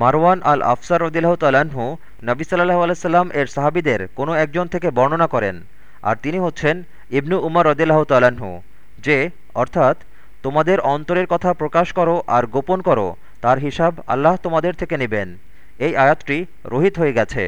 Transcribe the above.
মারওয়ান আল আফসার রদিল্লাহ তালাহু নবী সাল্লাহ আলাইসাল্লাম এর সাহাবিদের কোনো একজন থেকে বর্ণনা করেন। আর তিনি হচ্ছেন ইবনু উমর রদিল্লাহ তালাহু যে, অর্থাৎ, তোমাদের অন্তরের কথা প্রকাশ করো আর গোপন করো, তার হিসাব আল্লাহ তোমাদের থেকে নেবেন। এই আয়াতটি রোহিত হয়ে গেছে।